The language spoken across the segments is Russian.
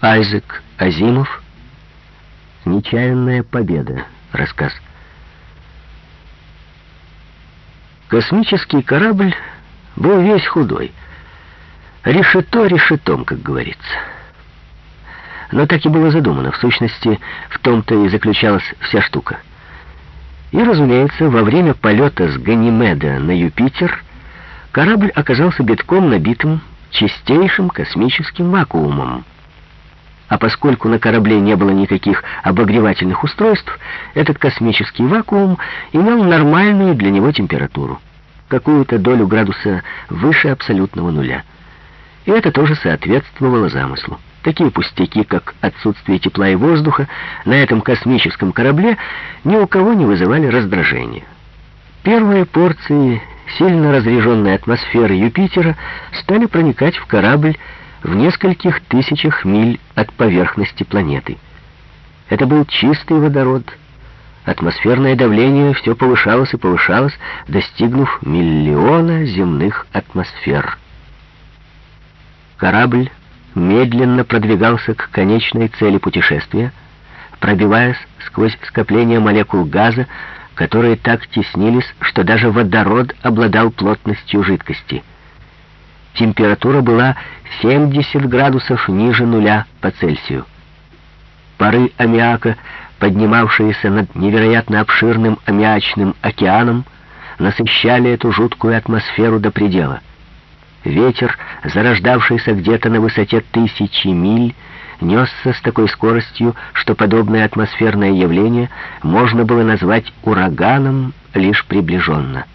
Айзек Азимов. Нечаянная победа. Рассказ. Космический корабль был весь худой. Решето решетом, как говорится. Но так и было задумано. В сущности, в том-то и заключалась вся штука. И, разумеется, во время полета с Ганимеда на Юпитер корабль оказался битком набитым чистейшим космическим вакуумом. А поскольку на корабле не было никаких обогревательных устройств, этот космический вакуум имел нормальную для него температуру, какую-то долю градуса выше абсолютного нуля. И это тоже соответствовало замыслу. Такие пустяки, как отсутствие тепла и воздуха, на этом космическом корабле ни у кого не вызывали раздражения. Первые порции сильно разреженной атмосферы Юпитера стали проникать в корабль в нескольких тысячах миль от поверхности планеты. Это был чистый водород. Атмосферное давление все повышалось и повышалось, достигнув миллиона земных атмосфер. Корабль медленно продвигался к конечной цели путешествия, пробиваясь сквозь скопление молекул газа, которые так теснились, что даже водород обладал плотностью жидкости. Температура была 70 градусов ниже нуля по Цельсию. Пары аммиака, поднимавшиеся над невероятно обширным аммиачным океаном, насыщали эту жуткую атмосферу до предела. Ветер, зарождавшийся где-то на высоте тысячи миль, несся с такой скоростью, что подобное атмосферное явление можно было назвать ураганом лишь приближенно.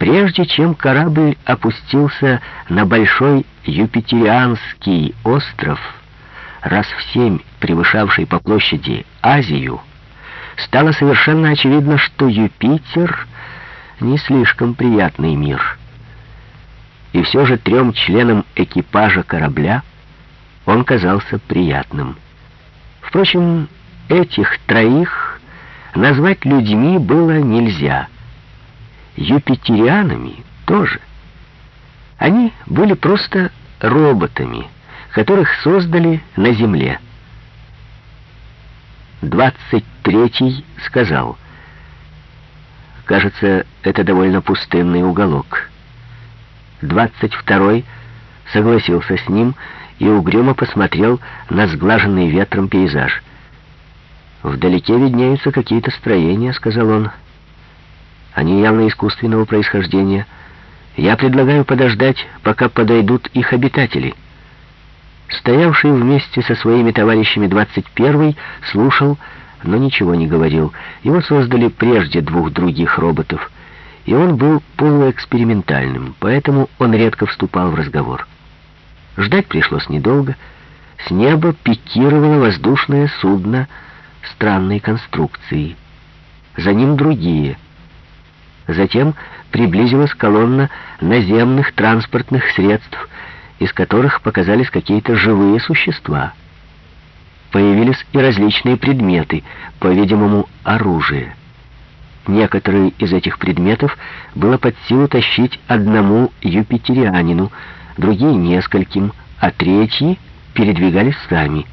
Прежде чем корабль опустился на большой Юпитерианский остров, раз в семь превышавший по площади Азию, стало совершенно очевидно, что Юпитер не слишком приятный мир. И все же трем членам экипажа корабля он казался приятным. Впрочем, этих троих назвать людьми было нельзя. Юпитерианами тоже. Они были просто роботами, которых создали на Земле. Двадцать третий сказал, «Кажется, это довольно пустынный уголок». Двадцать второй согласился с ним и угрюмо посмотрел на сглаженный ветром пейзаж. «Вдалеке виднеются какие-то строения», — сказал он. «Они явно искусственного происхождения. Я предлагаю подождать, пока подойдут их обитатели». Стоявший вместе со своими товарищами 21-й слушал, но ничего не говорил. Его создали прежде двух других роботов, и он был полуэкспериментальным, поэтому он редко вступал в разговор. Ждать пришлось недолго. С неба пикировало воздушное судно странной конструкции. За ним другие. Затем приблизилась колонна наземных транспортных средств, из которых показались какие-то живые существа. Появились и различные предметы, по-видимому, оружие. Некоторые из этих предметов было под силу тащить одному юпитерианину, другие — нескольким, а третьи передвигались сами.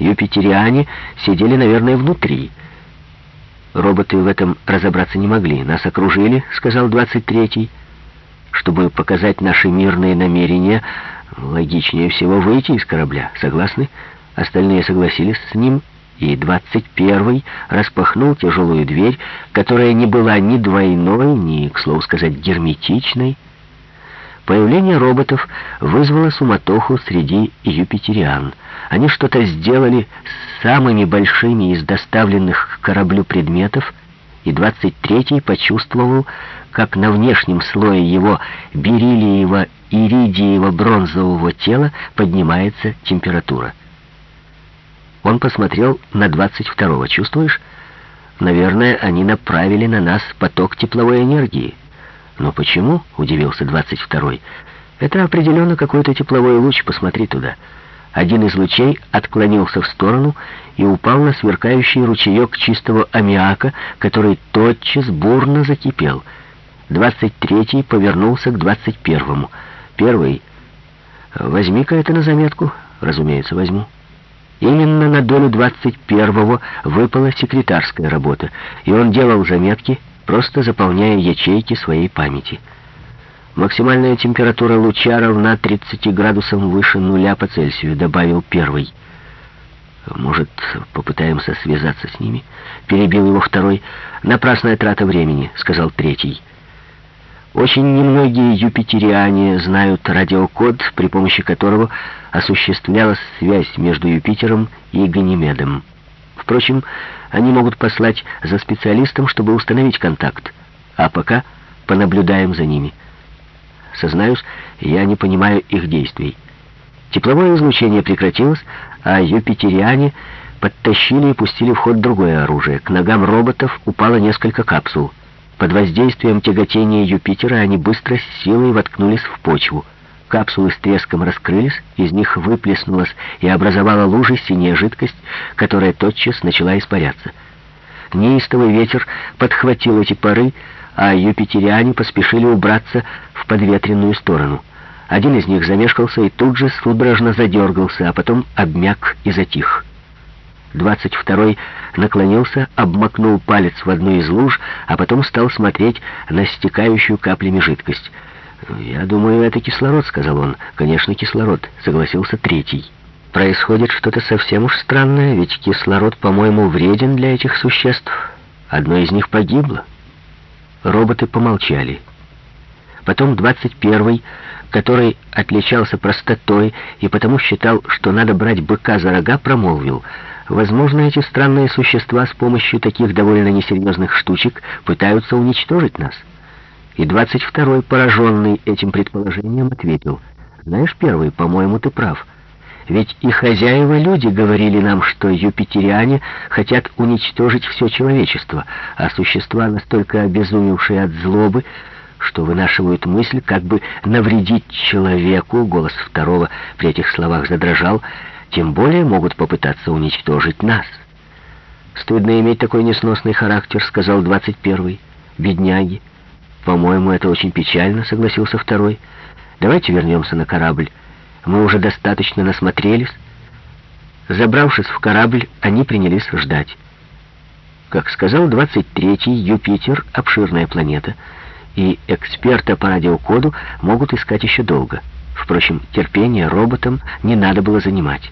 Юпитериане сидели, наверное, внутри. Роботы в этом разобраться не могли. «Нас окружили», — сказал 23-й. «Чтобы показать наши мирные намерения, логичнее всего выйти из корабля. Согласны?» Остальные согласились с ним, и 21-й распахнул тяжелую дверь, которая не была ни двойной, ни, к слову сказать, герметичной, Появление роботов вызвало суматоху среди юпитериан. Они что-то сделали с самыми большими из доставленных к кораблю предметов, и 23-й почувствовал, как на внешнем слое его бериллиево-иридиево-бронзового тела поднимается температура. Он посмотрел на 22-го. «Чувствуешь? Наверное, они направили на нас поток тепловой энергии». «Но почему?» — удивился двадцать второй. «Это определенно какой-то тепловой луч, посмотри туда». Один из лучей отклонился в сторону и упал на сверкающий ручеек чистого аммиака, который тотчас бурно закипел. Двадцать третий повернулся к двадцать первому. Первый. Возьми-ка это на заметку. Разумеется, возьму. Именно на долю 21-го выпала секретарская работа, и он делал заметки, просто заполняя ячейки своей памяти. Максимальная температура луча равна 30 градусам выше нуля по Цельсию, добавил первый. Может, попытаемся связаться с ними? Перебил его второй. Напрасная трата времени, сказал третий. Очень немногие юпитериане знают радиокод, при помощи которого осуществлялась связь между Юпитером и Ганимедом. Впрочем, они могут послать за специалистом, чтобы установить контакт. А пока понаблюдаем за ними. Сознаюсь, я не понимаю их действий. Тепловое излучение прекратилось, а юпитериане подтащили и пустили в ход другое оружие. К ногам роботов упало несколько капсул. Под воздействием тяготения Юпитера они быстро с силой воткнулись в почву. Капсулы с треском раскрылись, из них выплеснулась и образовала лужи синяя жидкость, которая тотчас начала испаряться. Неистовый ветер подхватил эти пары, а юпитериане поспешили убраться в подветренную сторону. Один из них замешкался и тут же судорожно задергался, а потом обмяк и затих. Двадцать второй наклонился, обмакнул палец в одну из луж, а потом стал смотреть на стекающую каплями жидкость. «Я думаю, это кислород», — сказал он. «Конечно, кислород», — согласился третий. «Происходит что-то совсем уж странное, ведь кислород, по-моему, вреден для этих существ. Одно из них погибло». Роботы помолчали. Потом двадцать первый, который отличался простотой и потому считал, что надо брать быка за рога, промолвил — Возможно, эти странные существа с помощью таких довольно несерьезных штучек пытаются уничтожить нас. И двадцать второй, пораженный этим предположением, ответил, «Знаешь, первый, по-моему, ты прав. Ведь и хозяева-люди говорили нам, что юпитериане хотят уничтожить все человечество, а существа, настолько обезумевшие от злобы, что вынашивают мысль, как бы навредить человеку, голос второго при этих словах задрожал, тем более могут попытаться уничтожить нас. «Стыдно иметь такой несносный характер», — сказал двадцать первый. «Бедняги». «По-моему, это очень печально», — согласился второй. «Давайте вернемся на корабль. Мы уже достаточно насмотрелись». Забравшись в корабль, они принялись ждать. Как сказал двадцать третий, Юпитер — обширная планета, и эксперта по радиокоду могут искать еще долго. Впрочем, терпение роботам не надо было занимать.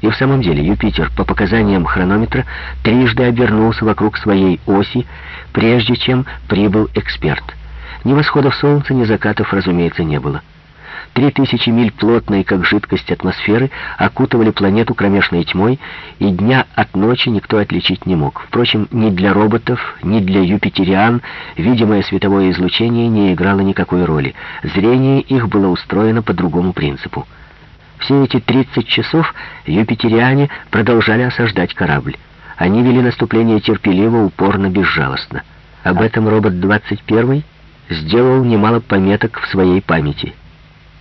И в самом деле Юпитер, по показаниям хронометра, трижды обернулся вокруг своей оси, прежде чем прибыл эксперт. Ни восходов солнца, ни закатов, разумеется, не было. Три тысячи миль плотной, как жидкость атмосферы, окутывали планету кромешной тьмой, и дня от ночи никто отличить не мог. Впрочем, ни для роботов, ни для юпитериан видимое световое излучение не играло никакой роли. Зрение их было устроено по другому принципу. Все эти 30 часов юпитериане продолжали осаждать корабль. Они вели наступление терпеливо, упорно, безжалостно. Об этом робот-21 сделал немало пометок в своей памяти.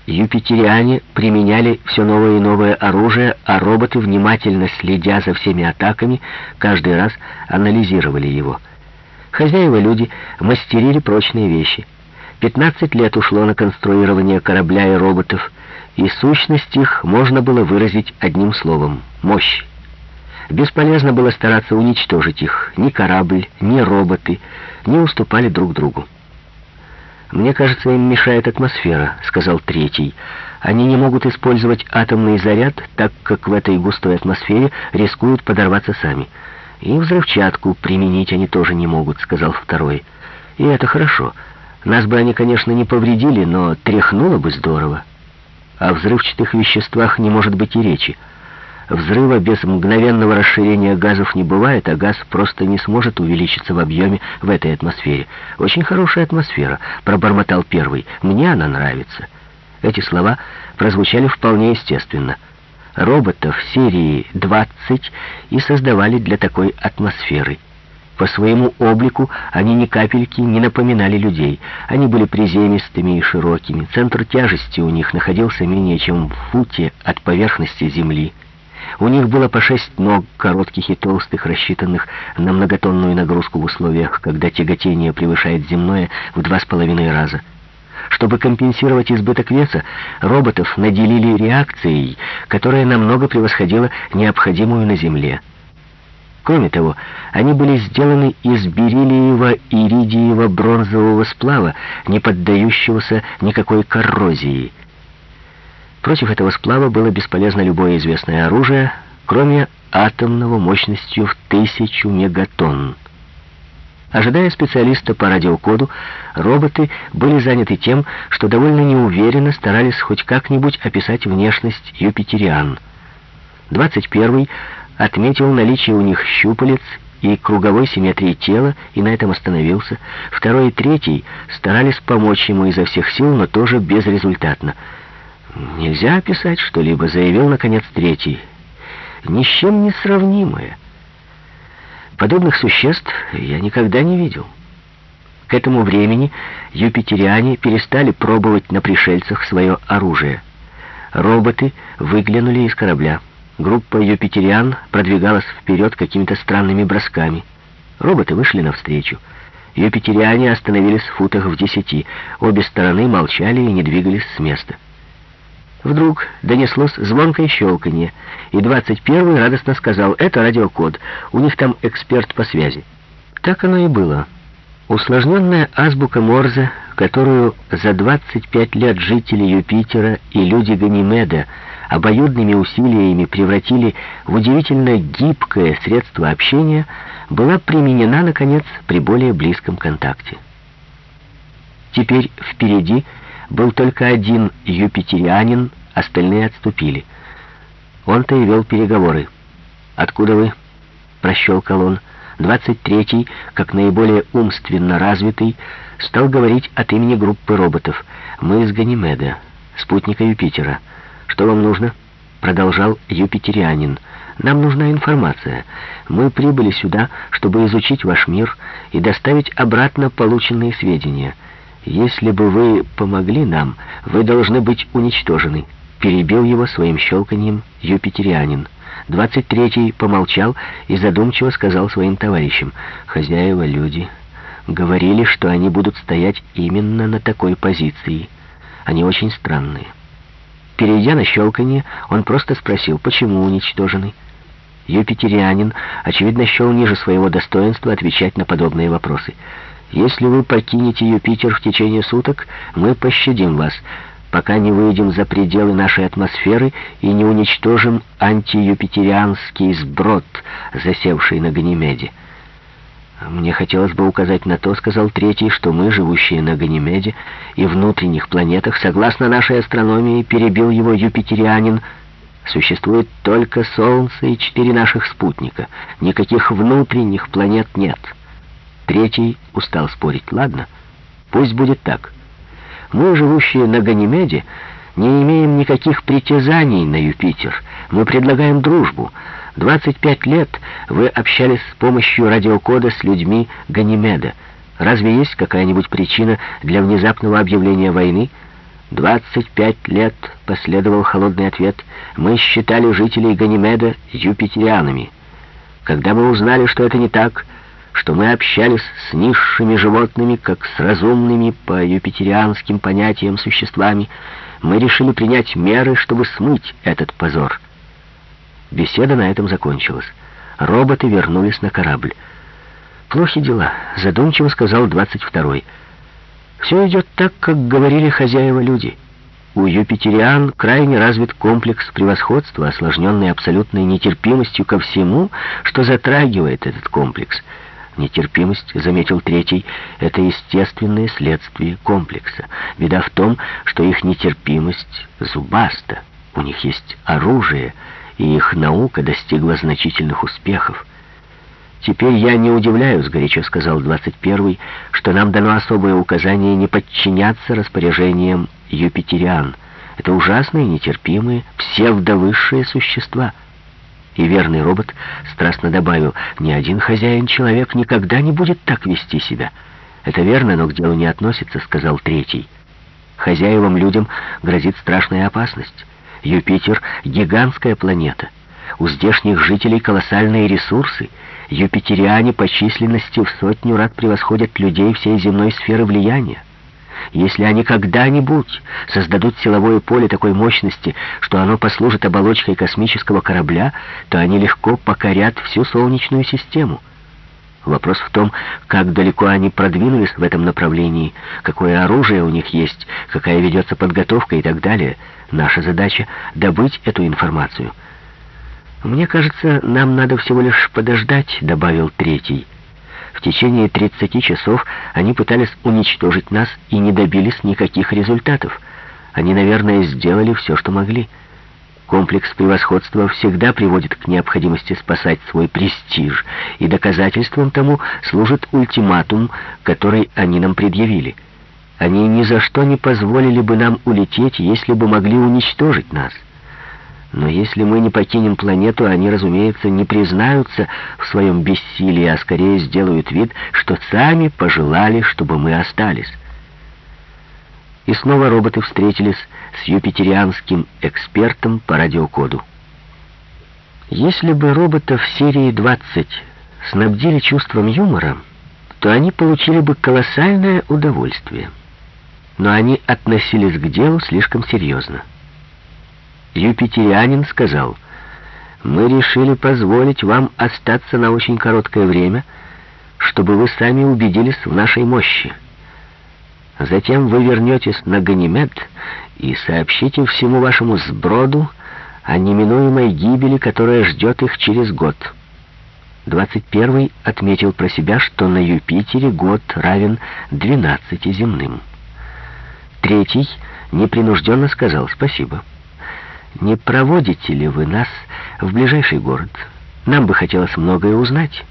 Юпитериане применяли все новое и новое оружие, а роботы, внимательно следя за всеми атаками, каждый раз анализировали его. Хозяева-люди мастерили прочные вещи. 15 лет ушло на конструирование корабля и роботов, и сущность их можно было выразить одним словом — мощь. Бесполезно было стараться уничтожить их. Ни корабль, ни роботы не уступали друг другу. «Мне кажется, им мешает атмосфера», — сказал третий. «Они не могут использовать атомный заряд, так как в этой густой атмосфере рискуют подорваться сами. И взрывчатку применить они тоже не могут», — сказал второй. «И это хорошо. Нас бы они, конечно, не повредили, но тряхнуло бы здорово». О взрывчатых веществах не может быть и речи. Взрыва без мгновенного расширения газов не бывает, а газ просто не сможет увеличиться в объеме в этой атмосфере. Очень хорошая атмосфера, пробормотал первый. Мне она нравится. Эти слова прозвучали вполне естественно. Роботов серии 20 и создавали для такой атмосферы. По своему облику они ни капельки не напоминали людей. Они были приземистыми и широкими. Центр тяжести у них находился менее чем в футе от поверхности земли. У них было по шесть ног, коротких и толстых, рассчитанных на многотонную нагрузку в условиях, когда тяготение превышает земное в два с половиной раза. Чтобы компенсировать избыток веса, роботов наделили реакцией, которая намного превосходила необходимую на Земле. Кроме того, они были сделаны из бериллиево-иридиево бронзового сплава, не поддающегося никакой коррозии. Против этого сплава было бесполезно любое известное оружие, кроме атомного мощностью в тысячу мегатонн. Ожидая специалиста по радиокоду, роботы были заняты тем, что довольно неуверенно старались хоть как-нибудь описать внешность юпитериан. 21-й отметил наличие у них щупалец и круговой симметрии тела, и на этом остановился. Второй и третий старались помочь ему изо всех сил, но тоже безрезультатно. «Нельзя описать что-либо», — заявил, наконец, третий. «Ни с чем не сравнимое». Подобных существ я никогда не видел. К этому времени юпитериане перестали пробовать на пришельцах свое оружие. Роботы выглянули из корабля. Группа юпитериан продвигалась вперед какими-то странными бросками. Роботы вышли навстречу. Юпитериане остановились в футах в десяти. Обе стороны молчали и не двигались с места. Вдруг донеслось звонкое щелканье, и двадцать первый радостно сказал, это радиокод, у них там эксперт по связи. Так оно и было. Усложненная азбука Морзе, которую за 25 лет жители Юпитера и люди Ганимеда обоюдными усилиями превратили в удивительно гибкое средство общения, была применена, наконец, при более близком контакте. Теперь впереди был только один юпитерианин, остальные отступили. Он-то и вел переговоры. «Откуда вы?» — прощелкал он. Двадцать третий, как наиболее умственно развитый, стал говорить от имени группы роботов. «Мы из Ганимеда, спутника Юпитера. Что вам нужно?» — продолжал юпитерианин. «Нам нужна информация. Мы прибыли сюда, чтобы изучить ваш мир и доставить обратно полученные сведения». «Если бы вы помогли нам, вы должны быть уничтожены», — перебил его своим щелканьем юпитерианин. Двадцать третий помолчал и задумчиво сказал своим товарищам, «Хозяева люди говорили, что они будут стоять именно на такой позиции. Они очень странные». Перейдя на щелканье, он просто спросил, почему уничтожены. Юпитерианин, очевидно, счел ниже своего достоинства отвечать на подобные вопросы. Если вы покинете Юпитер в течение суток, мы пощадим вас, пока не выйдем за пределы нашей атмосферы и не уничтожим антиюпитерианский сброд, засевший на Ганимеде. «Мне хотелось бы указать на то, — сказал третий, — что мы, живущие на Ганимеде и внутренних планетах, согласно нашей астрономии, перебил его юпитерианин, существует только Солнце и четыре наших спутника. Никаких внутренних планет нет». Третий устал спорить. Ладно, пусть будет так. Мы, живущие на Ганимеде, не имеем никаких притязаний на Юпитер. Мы предлагаем дружбу. 25 лет вы общались с помощью радиокода с людьми Ганимеда. Разве есть какая-нибудь причина для внезапного объявления войны? 25 лет, последовал холодный ответ, мы считали жителей Ганимеда юпитерианами. Когда мы узнали, что это не так, что мы общались с низшими животными, как с разумными по юпитерианским понятиям существами, мы решили принять меры, чтобы смыть этот позор. Беседа на этом закончилась. Роботы вернулись на корабль. «Плохи дела», — задумчиво сказал 22-й. «Все идет так, как говорили хозяева-люди». У юпитериан крайне развит комплекс превосходства, осложненный абсолютной нетерпимостью ко всему, что затрагивает этот комплекс — Нетерпимость, заметил третий, это естественное следствие комплекса. Беда в том, что их нетерпимость зубаста. У них есть оружие, и их наука достигла значительных успехов. «Теперь я не удивляюсь», — горячо сказал 21-й, «что нам дано особое указание не подчиняться распоряжениям юпитериан. Это ужасные, нетерпимые, псевдовысшие существа». И верный робот страстно добавил, «Ни один хозяин-человек никогда не будет так вести себя». «Это верно, но к делу не относится», — сказал третий. «Хозяевам-людям грозит страшная опасность. Юпитер — гигантская планета. У здешних жителей колоссальные ресурсы. Юпитериане по численности в сотню раз превосходят людей всей земной сферы влияния. Если они когда-нибудь создадут силовое поле такой мощности, что оно послужит оболочкой космического корабля, то они легко покорят всю Солнечную систему. Вопрос в том, как далеко они продвинулись в этом направлении, какое оружие у них есть, какая ведется подготовка и так далее. Наша задача — добыть эту информацию. «Мне кажется, нам надо всего лишь подождать», — добавил третий. В течение 30 часов они пытались уничтожить нас и не добились никаких результатов. Они, наверное, сделали все, что могли. Комплекс превосходства всегда приводит к необходимости спасать свой престиж, и доказательством тому служит ультиматум, который они нам предъявили. Они ни за что не позволили бы нам улететь, если бы могли уничтожить нас. Но если мы не покинем планету, они, разумеется, не признаются в своем бессилии, а скорее сделают вид, что сами пожелали, чтобы мы остались. И снова роботы встретились с юпитерианским экспертом по радиокоду. Если бы роботов серии 20 снабдили чувством юмора, то они получили бы колоссальное удовольствие. Но они относились к делу слишком серьезно. Юпитерианин сказал, «Мы решили позволить вам остаться на очень короткое время, чтобы вы сами убедились в нашей мощи». Затем вы вернетесь на Ганимед и сообщите всему вашему сброду о неминуемой гибели, которая ждет их через год. 21 отметил про себя, что на Юпитере год равен 12 земным. Третий непринужденно сказал «спасибо». «Не проводите ли вы нас в ближайший город? Нам бы хотелось многое узнать».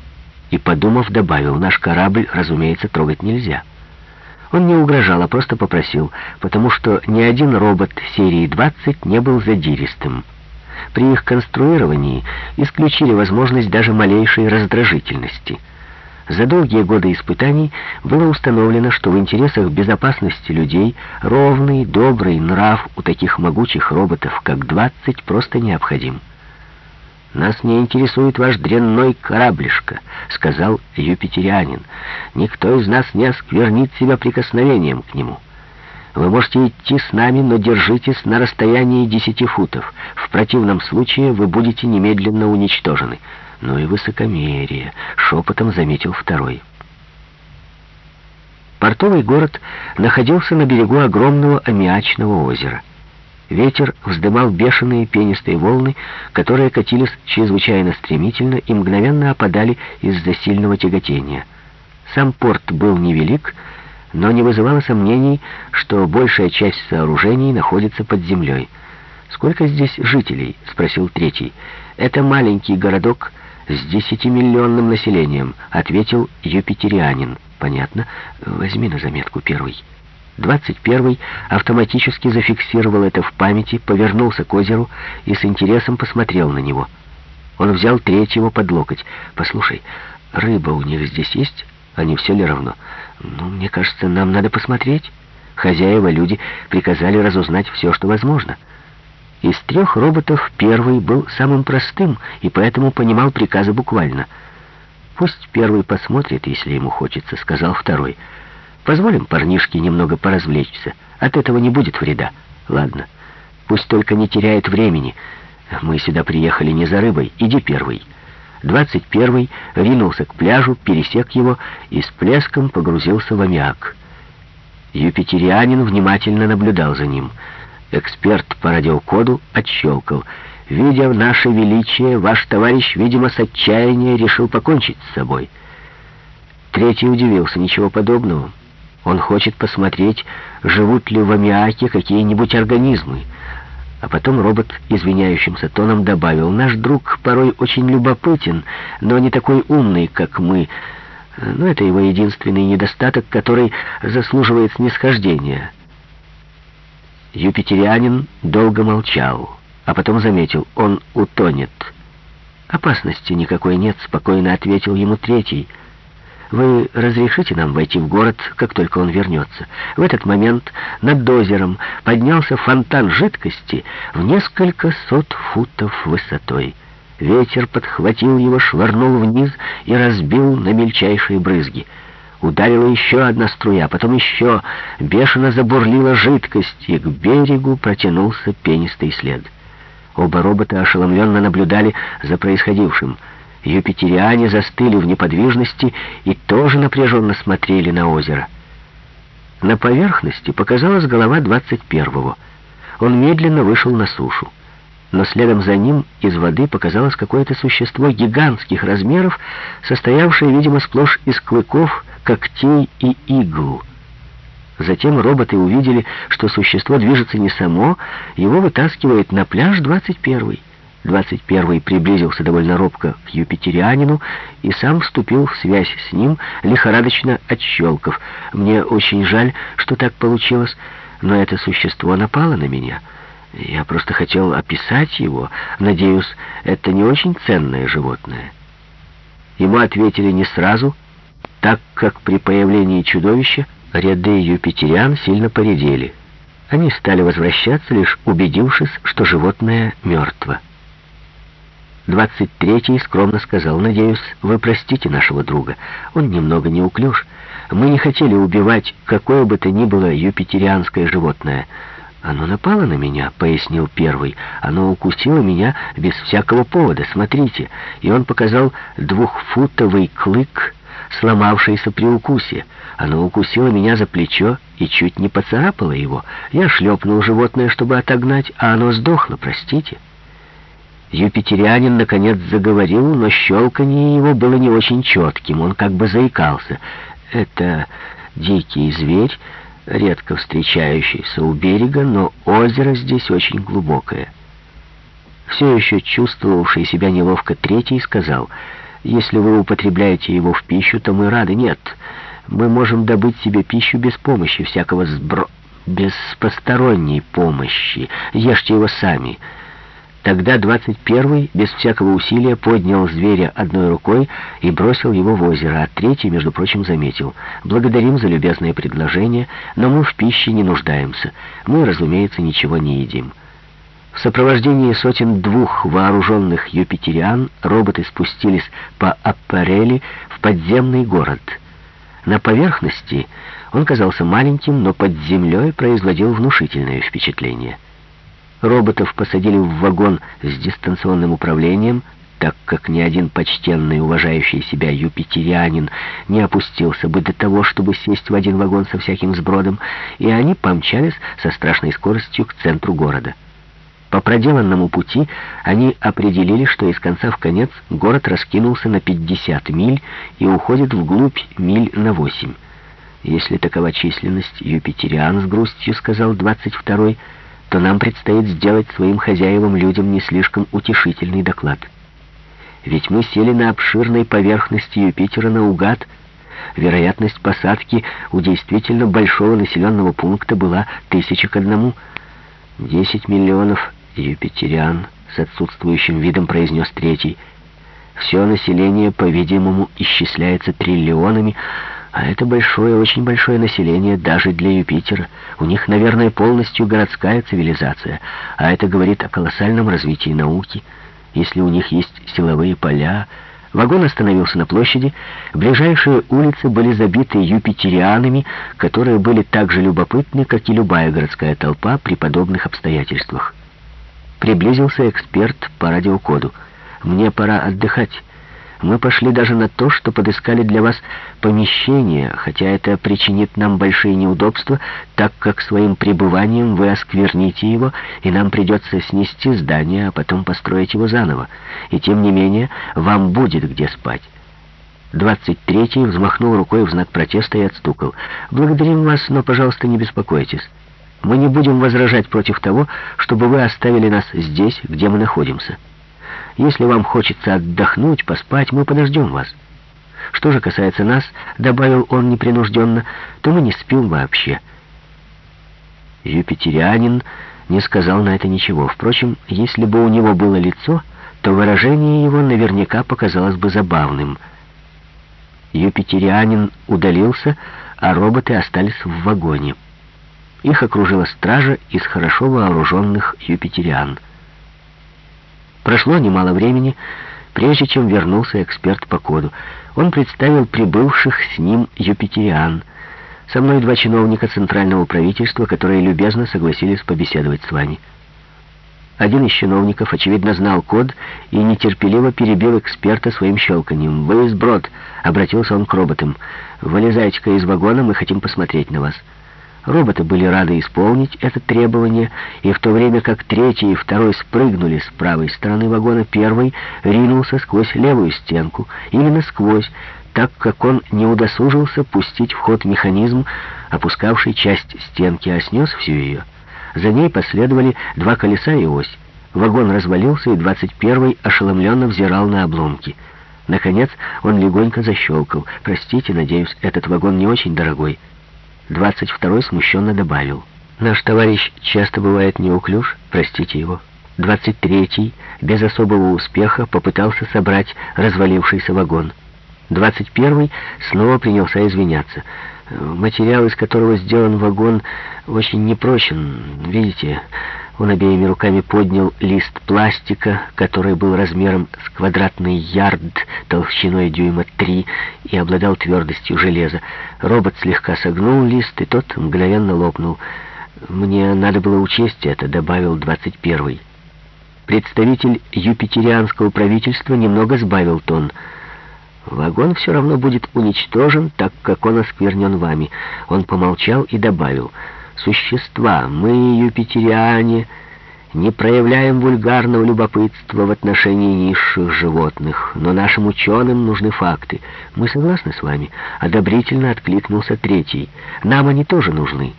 И, подумав, добавил, «Наш корабль, разумеется, трогать нельзя». Он не угрожал, а просто попросил, потому что ни один робот серии 20 не был задиристым. При их конструировании исключили возможность даже малейшей раздражительности. За долгие годы испытаний было установлено, что в интересах безопасности людей ровный, добрый нрав у таких могучих роботов, как 20, просто необходим. «Нас не интересует ваш дрянной кораблишко», — сказал юпитерианин. «Никто из нас не осквернит себя прикосновением к нему. Вы можете идти с нами, но держитесь на расстоянии десяти футов. В противном случае вы будете немедленно уничтожены». «Ну и высокомерие», — шепотом заметил второй. Портовый город находился на берегу огромного аммиачного озера. Ветер вздымал бешеные пенистые волны, которые катились чрезвычайно стремительно и мгновенно опадали из-за сильного тяготения. Сам порт был невелик, но не вызывало сомнений, что большая часть сооружений находится под землей. «Сколько здесь жителей?» — спросил третий. «Это маленький городок с десятимиллионным населением», — ответил юпитерианин. «Понятно. Возьми на заметку первый». 21-й автоматически зафиксировал это в памяти, повернулся к озеру и с интересом посмотрел на него. Он взял третьего под локоть. «Послушай, рыба у них здесь есть? А не все ли равно? Ну, мне кажется, нам надо посмотреть». Хозяева люди приказали разузнать все, что возможно. Из трех роботов первый был самым простым и поэтому понимал приказы буквально. «Пусть первый посмотрит, если ему хочется», — сказал второй. Позволим парнишке немного поразвлечься. От этого не будет вреда. Ладно, пусть только не теряет времени. Мы сюда приехали не за рыбой. Иди первый. Двадцать первый ринулся к пляжу, пересек его и с плеском погрузился в аммиак. Юпитерианин внимательно наблюдал за ним. Эксперт по радиокоду отщелкал. «Видя наше величие, ваш товарищ, видимо, с отчаяния решил покончить с собой». Третий удивился. «Ничего подобного». Он хочет посмотреть, живут ли в аммиаке какие-нибудь организмы. А потом робот извиняющимся тоном добавил, «Наш друг порой очень любопытен, но не такой умный, как мы. Но это его единственный недостаток, который заслуживает снисхождения». Юпитерианин долго молчал, а потом заметил, он утонет. «Опасности никакой нет», — спокойно ответил ему третий — вы разрешите нам войти в город, как только он вернется?» В этот момент над озером поднялся фонтан жидкости в несколько сот футов высотой. Ветер подхватил его, швырнул вниз и разбил на мельчайшие брызги. Ударила еще одна струя, потом еще. Бешено забурлила жидкость, и к берегу протянулся пенистый след. Оба робота ошеломленно наблюдали за происходившим. Юпитериане застыли в неподвижности и тоже напряженно смотрели на озеро. На поверхности показалась голова 21-го. Он медленно вышел на сушу но следом за ним из воды показалось какое-то существо гигантских размеров, состоявшее, видимо, сплошь из клыков, когтей и игл. Затем роботы увидели, что существо движется не само, его вытаскивает на пляж 21-й. 21-й приблизился довольно робко к юпитерианину и сам вступил в связь с ним, лихорадочно отщелкав. «Мне очень жаль, что так получилось, но это существо напало на меня». Я просто хотел описать его. Надеюсь, это не очень ценное животное. Ему ответили не сразу, так как при появлении чудовища ряды юпитериан сильно поредели. Они стали возвращаться, лишь убедившись, что животное мертво. Двадцать третий скромно сказал, «Надеюсь, вы простите нашего друга. Он немного неуклюж. Мы не хотели убивать какое бы то ни было юпитерианское животное». «Оно напало на меня», — пояснил первый. «Оно укусило меня без всякого повода, смотрите». И он показал двухфутовый клык, сломавшийся при укусе. Оно укусило меня за плечо и чуть не поцарапало его. Я шлепнул животное, чтобы отогнать, а оно сдохло, простите. Юпитерианин, наконец, заговорил, но щелканье его было не очень четким, он как бы заикался. «Это дикий зверь» редко встречающийся у берега, но озеро здесь очень глубокое. Все еще чувствовавший себя неловко третий сказал, «Если вы употребляете его в пищу, то мы рады. Нет, мы можем добыть себе пищу без помощи всякого сбро... без посторонней помощи. Ешьте его сами». Тогда двадцать первый без всякого усилия поднял зверя одной рукой и бросил его в озеро, а третий, между прочим, заметил. «Благодарим за любезное предложение, но мы в пище не нуждаемся. Мы, разумеется, ничего не едим». В сопровождении сотен двух вооруженных юпитериан роботы спустились по аппарели в подземный город. На поверхности он казался маленьким, но под землей производил внушительное впечатление. Роботов посадили в вагон с дистанционным управлением, так как ни один почтенный, уважающий себя юпитерианин не опустился бы до того, чтобы сесть в один вагон со всяким сбродом, и они помчались со страшной скоростью к центру города. По проделанному пути они определили, что из конца в конец город раскинулся на 50 миль и уходит вглубь миль на 8. Если такова численность юпитериан с грустью, сказал 22-й, то нам предстоит сделать своим хозяевам-людям не слишком утешительный доклад. Ведь мы сели на обширной поверхности Юпитера наугад. Вероятность посадки у действительно большого населенного пункта была тысяча к одному. Десять миллионов юпитериан с отсутствующим видом произнес третий. Все население, по-видимому, исчисляется триллионами, а это большое, очень большое население даже для Юпитера. У них, наверное, полностью городская цивилизация, а это говорит о колоссальном развитии науки. Если у них есть силовые поля... Вагон остановился на площади. Ближайшие улицы были забиты юпитерианами, которые были так же любопытны, как и любая городская толпа при подобных обстоятельствах. Приблизился эксперт по радиокоду. «Мне пора отдыхать». Мы пошли даже на то, что подыскали для вас помещение, хотя это причинит нам большие неудобства, так как своим пребыванием вы оскверните его, и нам придется снести здание, а потом построить его заново. И тем не менее, вам будет где спать. Двадцать третий взмахнул рукой в знак протеста и отстукал. «Благодарим вас, но, пожалуйста, не беспокойтесь. Мы не будем возражать против того, чтобы вы оставили нас здесь, где мы находимся». Если вам хочется отдохнуть, поспать, мы подождем вас. Что же касается нас, добавил он непринужденно, то мы не спим вообще. Юпитерианин не сказал на это ничего. Впрочем, если бы у него было лицо, то выражение его наверняка показалось бы забавным. Юпитерианин удалился, а роботы остались в вагоне. Их окружила стража из хорошо вооруженных юпитериан. Прошло немало времени, прежде чем вернулся эксперт по коду. Он представил прибывших с ним юпитериан. Со мной два чиновника центрального правительства, которые любезно согласились побеседовать с вами. Один из чиновников, очевидно, знал код и нетерпеливо перебил эксперта своим щелканием. «Вы сброд!» — обратился он к роботам. «Вылезайте-ка из вагона, мы хотим посмотреть на вас». Роботы были рады исполнить это требование, и в то время как третий и второй спрыгнули с правой стороны вагона, первый ринулся сквозь левую стенку, именно сквозь, так как он не удосужился пустить в ход механизм, опускавший часть стенки, а снес всю ее. За ней последовали два колеса и ось. Вагон развалился, и двадцать первый ошеломленно взирал на обломки. Наконец он легонько защелкал. «Простите, надеюсь, этот вагон не очень дорогой». Двадцать второй смущенно добавил. «Наш товарищ часто бывает неуклюж, простите его». Двадцать третий без особого успеха попытался собрать развалившийся вагон. Двадцать первый снова принялся извиняться. Материал, из которого сделан вагон, очень непрочен. Видите, он обеими руками поднял лист пластика, который был размером с квадратный ярд, толщиной дюйма три, и обладал твердостью железа. Робот слегка согнул лист, и тот мгновенно лопнул. «Мне надо было учесть это», — добавил двадцать первый. Представитель юпитерианского правительства немного сбавил тон. «Вагон все равно будет уничтожен, так как он осквернен вами». Он помолчал и добавил — существа. Мы, юпитериане, не проявляем вульгарного любопытства в отношении низших животных, но нашим ученым нужны факты. Мы согласны с вами. Одобрительно откликнулся третий. Нам они тоже нужны.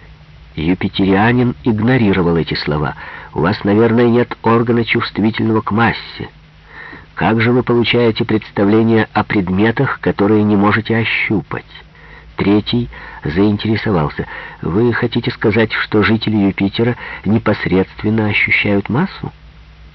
Юпитерианин игнорировал эти слова. У вас, наверное, нет органа чувствительного к массе. Как же вы получаете представление о предметах, которые не можете ощупать? Третий заинтересовался. «Вы хотите сказать, что жители Юпитера непосредственно ощущают массу?»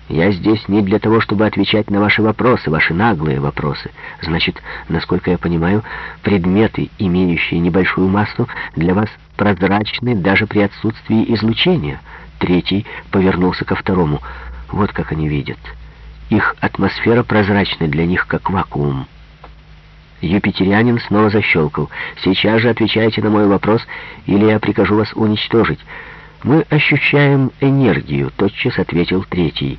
«Я здесь не для того, чтобы отвечать на ваши вопросы, ваши наглые вопросы. Значит, насколько я понимаю, предметы, имеющие небольшую массу, для вас прозрачны даже при отсутствии излучения». Третий повернулся ко второму. «Вот как они видят. Их атмосфера прозрачна для них, как вакуум». Юпитерианин снова защелкал. «Сейчас же отвечайте на мой вопрос, или я прикажу вас уничтожить». «Мы ощущаем энергию», — тотчас ответил третий.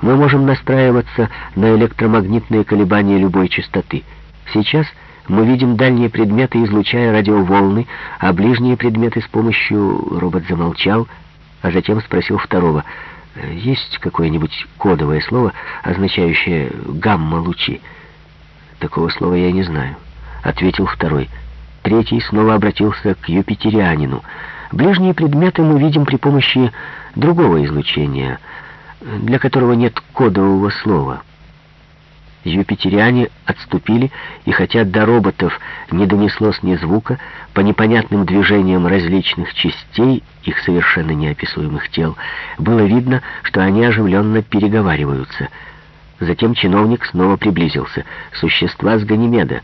«Мы можем настраиваться на электромагнитные колебания любой частоты. Сейчас мы видим дальние предметы, излучая радиоволны, а ближние предметы с помощью...» Робот замолчал, а затем спросил второго. «Есть какое-нибудь кодовое слово, означающее гамма-лучи?» «Такого слова я не знаю», — ответил второй. Третий снова обратился к юпитерианину. «Ближние предметы мы видим при помощи другого излучения, для которого нет кодового слова». Юпитериане отступили, и хотя до роботов не донеслось ни звука, по непонятным движениям различных частей их совершенно неописуемых тел, было видно, что они оживленно переговариваются — Затем чиновник снова приблизился. «Существа с Ганимеда.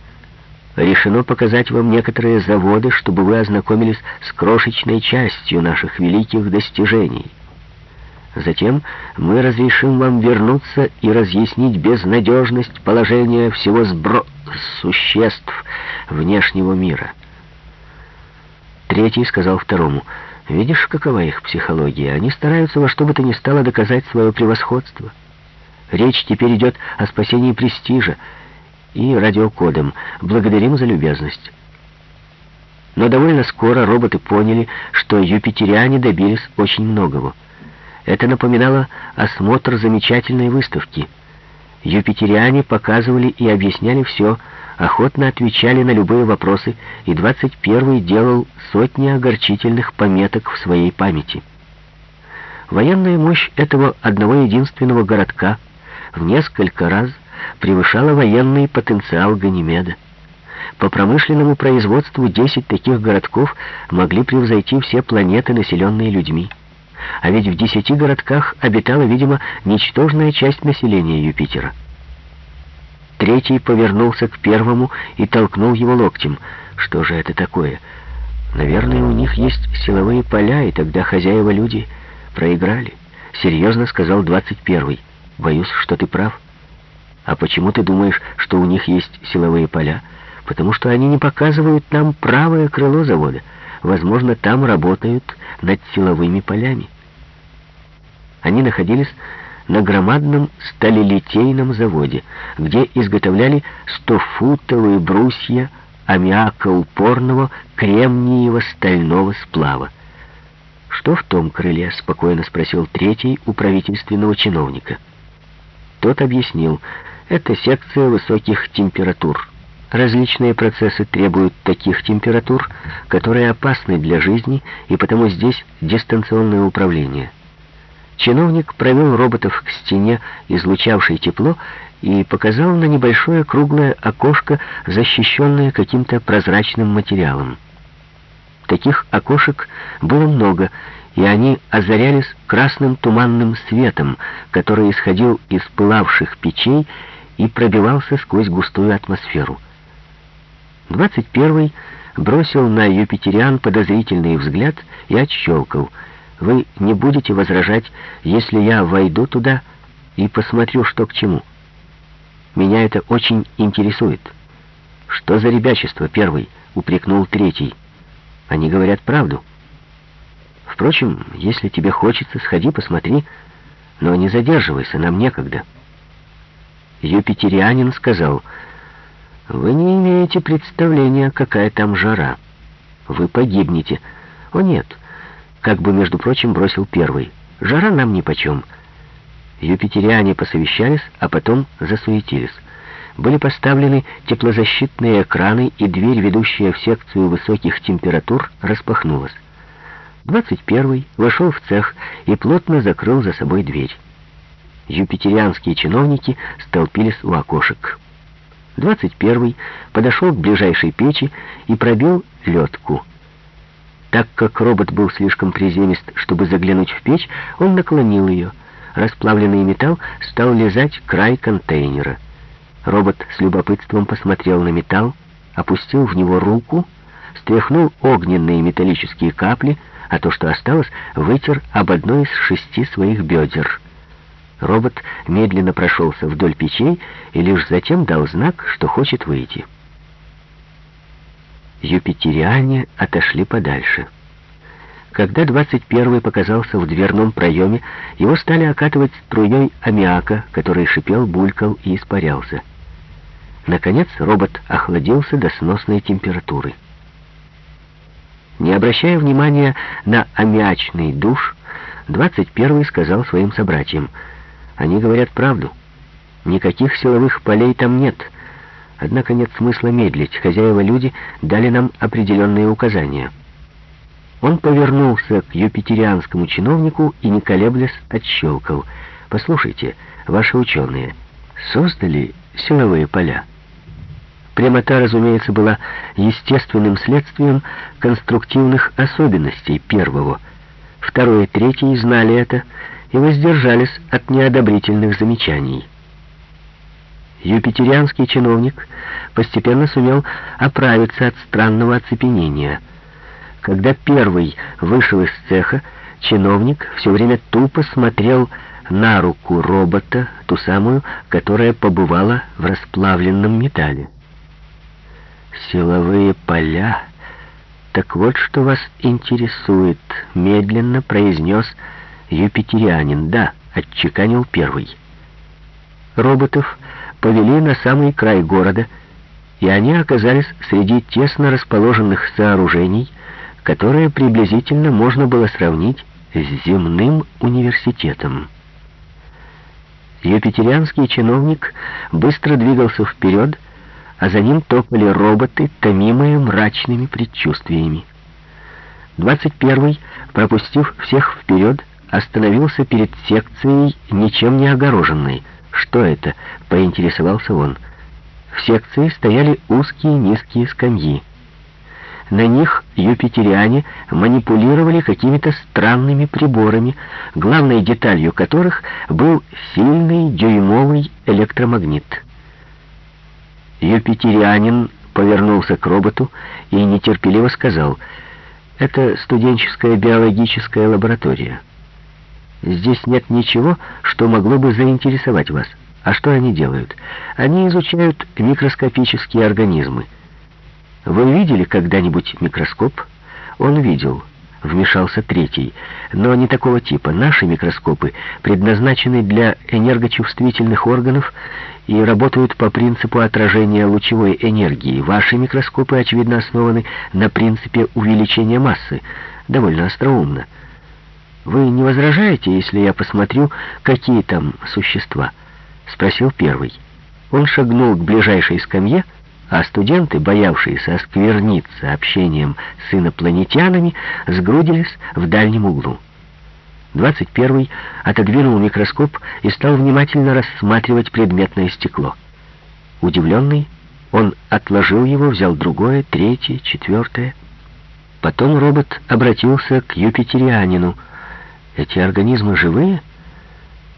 Решено показать вам некоторые заводы, чтобы вы ознакомились с крошечной частью наших великих достижений. Затем мы разрешим вам вернуться и разъяснить безнадежность положения всего сбро... существ внешнего мира». Третий сказал второму, «Видишь, какова их психология? Они стараются во что бы то ни стало доказать свое превосходство». Речь теперь идет о спасении престижа и радиокодом. Благодарим за любезность. Но довольно скоро роботы поняли, что юпитериане добились очень многого. Это напоминало осмотр замечательной выставки. Юпитериане показывали и объясняли все, охотно отвечали на любые вопросы, и 21-й делал сотни огорчительных пометок в своей памяти. Военная мощь этого одного единственного городка — в несколько раз превышала военный потенциал Ганимеда. По промышленному производству 10 таких городков могли превзойти все планеты, населенные людьми. А ведь в 10 городках обитала, видимо, ничтожная часть населения Юпитера. Третий повернулся к первому и толкнул его локтем. Что же это такое? Наверное, у них есть силовые поля, и тогда хозяева-люди проиграли. Серьезно сказал двадцать первый. Боюсь, что ты прав. А почему ты думаешь, что у них есть силовые поля? Потому что они не показывают нам правое крыло завода. Возможно, там работают над силовыми полями. Они находились на громадном сталелитейном заводе, где изготовляли стофутовые брусья аммиака-упорного кремниево-стального сплава. «Что в том крыле?» — спокойно спросил третий у правительственного чиновника. Тот объяснил, это секция высоких температур. Различные процессы требуют таких температур, которые опасны для жизни, и потому здесь дистанционное управление. Чиновник провел роботов к стене, излучавшей тепло, и показал на небольшое круглое окошко, защищенное каким-то прозрачным материалом. Таких окошек было много, и они озарялись красным туманным светом, который исходил из пылавших печей и пробивался сквозь густую атмосферу. Двадцать первый бросил на юпитериан подозрительный взгляд и отщелкал — вы не будете возражать, если я войду туда и посмотрю, что к чему. Меня это очень интересует. Что за ребячество, первый, упрекнул третий. Они говорят правду. Впрочем, если тебе хочется, сходи, посмотри, но не задерживайся, нам некогда. Юпитерианин сказал, «Вы не имеете представления, какая там жара. Вы погибнете». «О нет, как бы, между прочим, бросил первый. «Жара нам нипочем». Юпитериане посовещались, а потом засуетились. Были поставлены теплозащитные экраны, и дверь, ведущая в секцию высоких температур, распахнулась. Двадцать первый вошел в цех и плотно закрыл за собой дверь. Юпитерианские чиновники столпились у окошек. Двадцать первый подошел к ближайшей печи и пробил ледку. Так как робот был слишком приземист, чтобы заглянуть в печь, он наклонил ее. Расплавленный металл стал лизать край контейнера. Робот с любопытством посмотрел на металл, опустил в него руку, стряхнул огненные металлические капли, а то, что осталось, вытер об одной из шести своих бедер. Робот медленно прошелся вдоль печей и лишь затем дал знак, что хочет выйти юпитериане отошли подальше. Когда 21-й показался в дверном проеме, его стали окатывать струей аммиака, который шипел, булькал и испарялся. Наконец робот охладился до сносной температуры. Не обращая внимания на аммиачный душ, 21-й сказал своим собратьям, «Они говорят правду. Никаких силовых полей там нет». Однако нет смысла медлить. Хозяева-люди дали нам определенные указания. Он повернулся к юпитерианскому чиновнику и, не колеблясь, отщелкал. «Послушайте, ваши ученые создали силовые поля?» Прямота, разумеется, была естественным следствием конструктивных особенностей первого. Второй и третий знали это и воздержались от неодобрительных замечаний. Юпитерианский чиновник постепенно сумел оправиться от странного оцепенения. Когда первый вышел из цеха, чиновник все время тупо смотрел на руку робота, ту самую, которая побывала в расплавленном металле. «Силовые поля. Так вот, что вас интересует», — медленно произнес юпитерианин. «Да», — отчеканил первый. Роботов повели на самый край города, и они оказались среди тесно расположенных сооружений, которые приблизительно можно было сравнить с земным университетом. Юпитерианский чиновник быстро двигался вперед, а за ним топали роботы, томимые мрачными предчувствиями. 21-й, пропустив всех вперед, остановился перед секцией, ничем не огороженной — «Что это?» — поинтересовался он. В секции стояли узкие низкие скамьи. На них юпитериане манипулировали какими-то странными приборами, главной деталью которых был сильный дюймовый электромагнит. Юпитерианин повернулся к роботу и нетерпеливо сказал, «Это студенческая биологическая лаборатория». Здесь нет ничего, что могло бы заинтересовать вас. А что они делают? Они изучают микроскопические организмы. Вы видели когда-нибудь микроскоп? Он видел. Вмешался третий. Но не такого типа. Наши микроскопы предназначены для энергочувствительных органов и работают по принципу отражения лучевой энергии. Ваши микроскопы, очевидно, основаны на принципе увеличения массы. Довольно остроумно. Вы не возражаете, если я посмотрю, какие там существа? Спросил первый. Он шагнул к ближайшей скамье, а студенты, боявшиеся оскверниться общением с инопланетянами, сгрудились в дальнем углу. Двадцать первый отодвинул микроскоп и стал внимательно рассматривать предметное стекло. Удивленный, он отложил его, взял другое, третье, четвертое. Потом робот обратился к юпитерианину. «Эти организмы живые?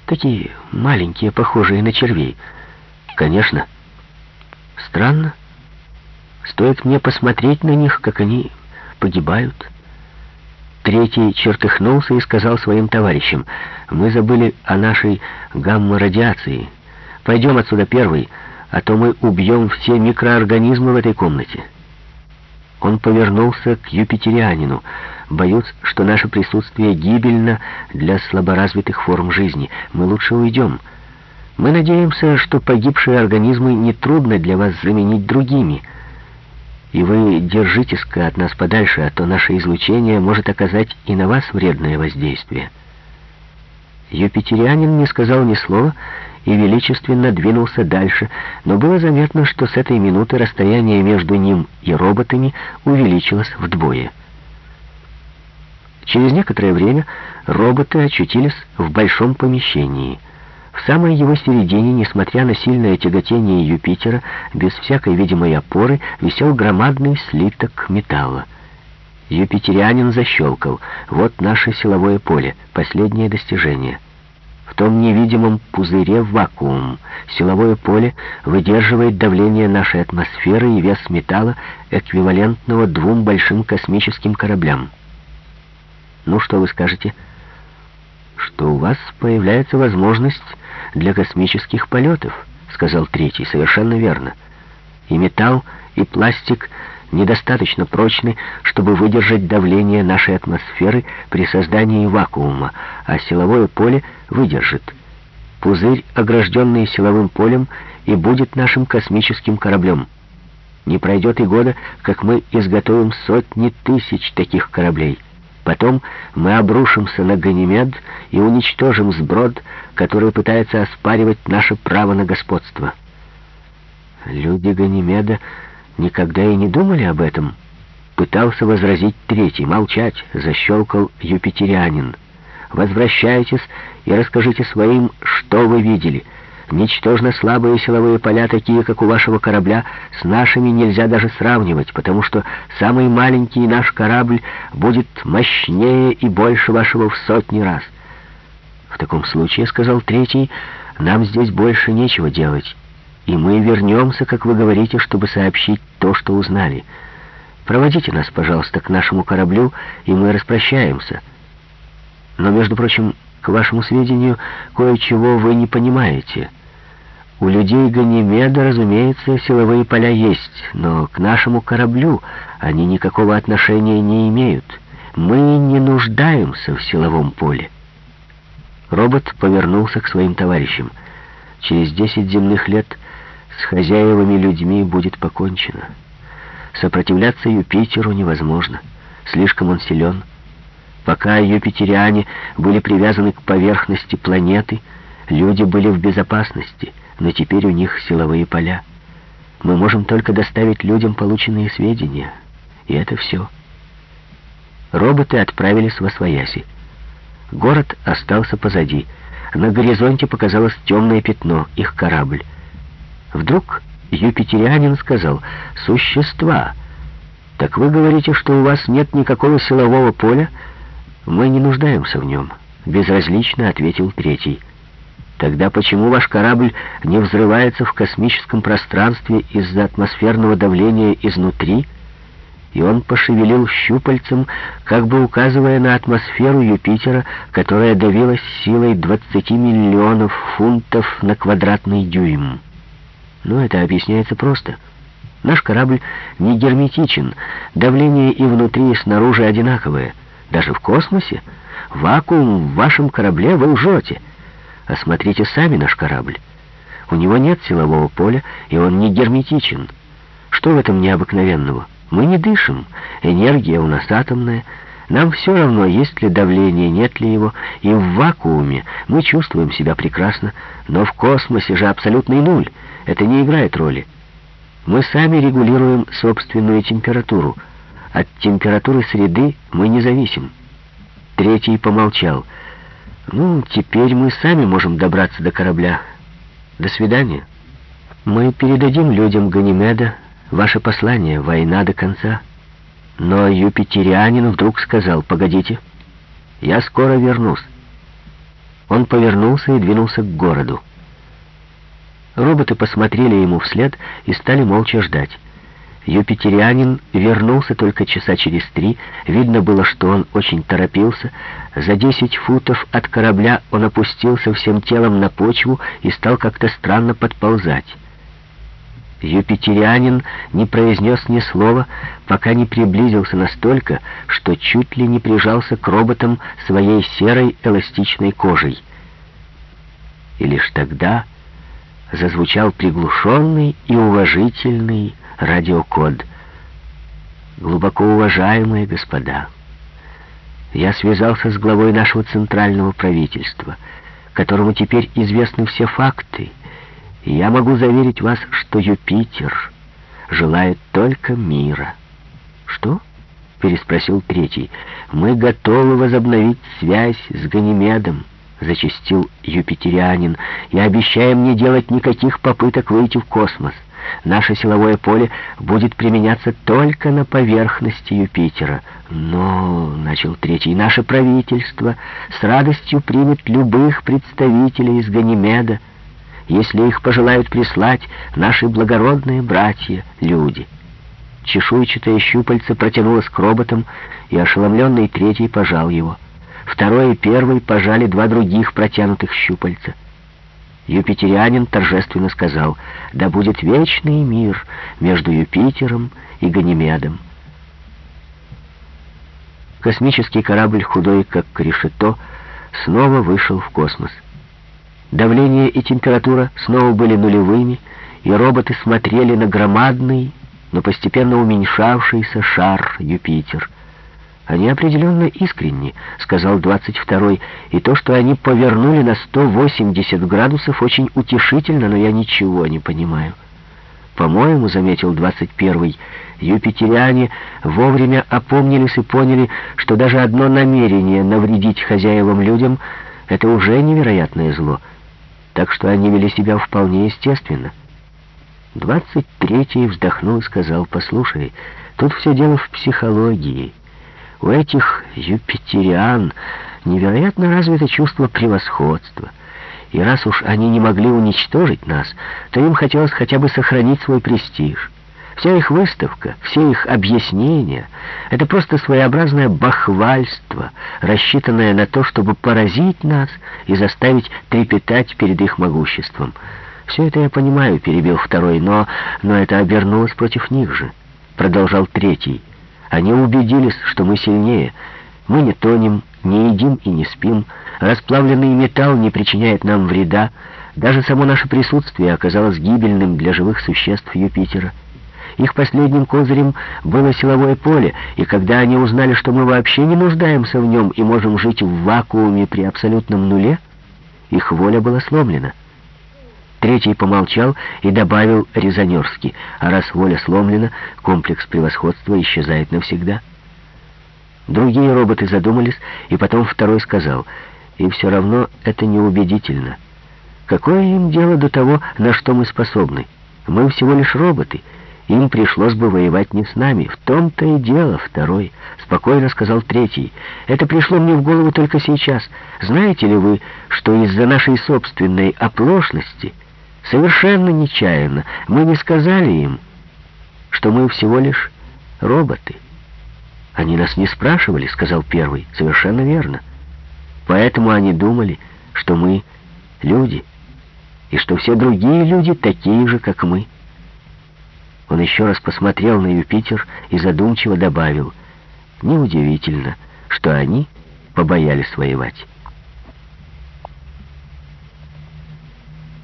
Такие маленькие, похожие на червей?» «Конечно». «Странно. Стоит мне посмотреть на них, как они погибают». Третий чертыхнулся и сказал своим товарищам, «Мы забыли о нашей гамма-радиации. Пойдем отсюда первый, а то мы убьем все микроорганизмы в этой комнате». Он повернулся к юпитерианину. «Боюсь, что наше присутствие гибельно для слаборазвитых форм жизни. Мы лучше уйдем. Мы надеемся, что погибшие организмы нетрудно для вас заменить другими» и вы держитесь-ка от нас подальше, а то наше излучение может оказать и на вас вредное воздействие». Юпитерианин не сказал ни слова и величественно двинулся дальше, но было заметно, что с этой минуты расстояние между ним и роботами увеличилось вдвое. Через некоторое время роботы очутились в большом помещении — в самой его середине, несмотря на сильное тяготение Юпитера, без всякой видимой опоры, висел громадный слиток металла. Юпитерианин защелкал. Вот наше силовое поле, последнее достижение. В том невидимом пузыре вакуум. Силовое поле выдерживает давление нашей атмосферы и вес металла, эквивалентного двум большим космическим кораблям. Ну, что вы скажете? Что у вас появляется возможность для космических полетов», — сказал третий. «Совершенно верно. И металл, и пластик недостаточно прочны, чтобы выдержать давление нашей атмосферы при создании вакуума, а силовое поле выдержит. Пузырь, огражденный силовым полем, и будет нашим космическим кораблем. Не пройдет и года, как мы изготовим сотни тысяч таких кораблей». Потом мы обрушимся на Ганимед и уничтожим сброд, который пытается оспаривать наше право на господство. Люди Ганимеда никогда и не думали об этом. Пытался возразить третий. Молчать, защелкал юпитерианин. Возвращайтесь и расскажите своим, что вы видели — Ничтожно слабые силовые поля, такие как у вашего корабля, с нашими нельзя даже сравнивать, потому что самый маленький наш корабль будет мощнее и больше вашего в сотни раз. В таком случае, — сказал третий, — нам здесь больше нечего делать, и мы вернемся, как вы говорите, чтобы сообщить то, что узнали. Проводите нас, пожалуйста, к нашему кораблю, и мы распрощаемся. Но, между прочим, к вашему сведению, кое-чего вы не понимаете — у людей Ганимеда, разумеется, силовые поля есть, но к нашему кораблю они никакого отношения не имеют. Мы не нуждаемся в силовом поле. Робот повернулся к своим товарищам. Через десять земных лет с хозяевами людьми будет покончено. Сопротивляться Юпитеру невозможно. Слишком он силен. Пока юпитериане были привязаны к поверхности планеты, люди были в безопасности — но теперь у них силовые поля. Мы можем только доставить людям полученные сведения, и это все. Роботы отправились во свояси. Город остался позади. На горизонте показалось темное пятно, их корабль. Вдруг юпитерианин сказал «Существа! Так вы говорите, что у вас нет никакого силового поля?» «Мы не нуждаемся в нем», — безразлично ответил третий. Тогда почему ваш корабль не взрывается в космическом пространстве из-за атмосферного давления изнутри? и он пошевелил щупальцем, как бы указывая на атмосферу Юпитера, которая давилась силой 20 миллионов фунтов на квадратный дюйм. Но это объясняется просто. Наш корабль не герметичен, давление и внутри, и снаружи одинаковое. Даже в космосе. Вакуум в вашем корабле вы лжете. Осмотрите сами наш корабль. У него нет силового поля, и он не герметичен. Что в этом необыкновенного? Мы не дышим, энергия у нас атомная. Нам все равно, есть ли давление, нет ли его, и в вакууме мы чувствуем себя прекрасно, но в космосе же абсолютный нуль. Это не играет роли. Мы сами регулируем собственную температуру. От температуры среды мы не зависим. Третий помолчал. «Ну, теперь мы сами можем добраться до корабля. До свидания. Мы передадим людям Ганимеда ваше послание, война до конца». Но юпитерианин вдруг сказал, «Погодите, я скоро вернусь». Он повернулся и двинулся к городу. Роботы посмотрели ему вслед и стали молча ждать. Юпитерианин вернулся только часа через три. Видно было, что он очень торопился. За десять футов от корабля он опустился всем телом на почву и стал как-то странно подползать. Юпитерианин не произнес ни слова, пока не приблизился настолько, что чуть ли не прижался к роботам своей серой эластичной кожей. И лишь тогда зазвучал приглушенный и уважительный радиокод. «Глубоко уважаемые господа, я связался с главой нашего центрального правительства, которому теперь известны все факты, и я могу заверить вас, что Юпитер желает только мира». «Что?» — переспросил третий. «Мы готовы возобновить связь с Ганимедом». — зачастил юпитерианин, — «и обещаем не делать никаких попыток выйти в космос. Наше силовое поле будет применяться только на поверхности Юпитера. Но, — начал третий, — наше правительство с радостью примет любых представителей из Ганимеда, если их пожелают прислать наши благородные братья-люди». Чешуйчатое щупальце протянулось к роботам, и ошеломленный третий пожал его — Второй и первый пожали два других протянутых щупальца. Юпитерианин торжественно сказал, «Да будет вечный мир между Юпитером и Ганимедом». Космический корабль, худой как решето, снова вышел в космос. Давление и температура снова были нулевыми, и роботы смотрели на громадный, но постепенно уменьшавшийся шар Юпитер — «Они определенно искренни», — сказал 22-й, «и то, что они повернули на 180 градусов, очень утешительно, но я ничего не понимаю». «По-моему», — заметил 21-й, «юпитериане вовремя опомнились и поняли, что даже одно намерение навредить хозяевам людям — это уже невероятное зло, так что они вели себя вполне естественно». 23-й вздохнул и сказал, «Послушай, тут все дело в психологии». У этих юпитериан невероятно развито чувство превосходства. И раз уж они не могли уничтожить нас, то им хотелось хотя бы сохранить свой престиж. Вся их выставка, все их объяснения — это просто своеобразное бахвальство, рассчитанное на то, чтобы поразить нас и заставить трепетать перед их могуществом. «Все это я понимаю», — перебил второй, — «но, но это обернулось против них же», — продолжал третий. Они убедились, что мы сильнее. Мы не тонем, не едим и не спим. Расплавленный металл не причиняет нам вреда. Даже само наше присутствие оказалось гибельным для живых существ Юпитера. Их последним козырем было силовое поле, и когда они узнали, что мы вообще не нуждаемся в нем и можем жить в вакууме при абсолютном нуле, их воля была сломлена. Третий помолчал и добавил резонерски, а раз воля сломлена, комплекс превосходства исчезает навсегда. Другие роботы задумались, и потом второй сказал, и все равно это неубедительно. Какое им дело до того, на что мы способны? Мы всего лишь роботы. Им пришлось бы воевать не с нами. В том-то и дело, второй. Спокойно сказал третий. Это пришло мне в голову только сейчас. Знаете ли вы, что из-за нашей собственной оплошности... Совершенно нечаянно мы не сказали им, что мы всего лишь роботы. Они нас не спрашивали, сказал первый. Совершенно верно. Поэтому они думали, что мы люди, и что все другие люди такие же, как мы. Он еще раз посмотрел на Юпитер и задумчиво добавил, «Неудивительно, что они побоялись воевать».